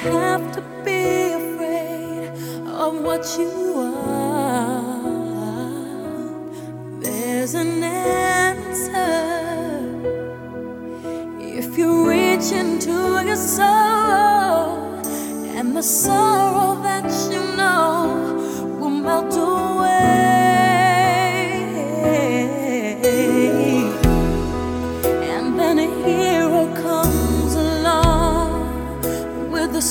have to be afraid of what you are. There's an answer if you reach into your soul and the soul.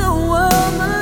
the world.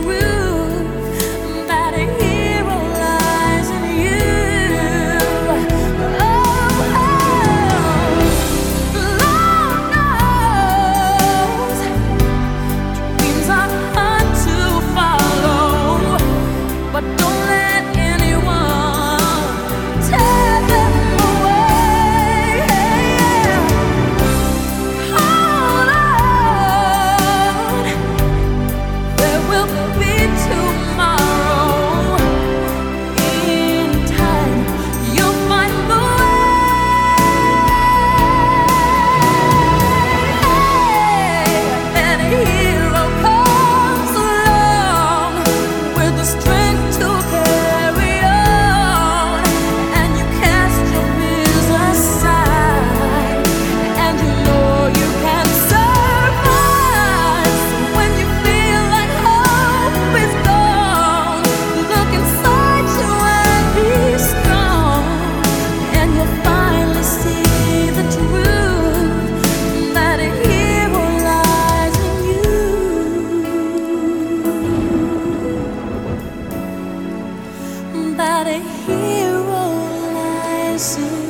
will a hero lies in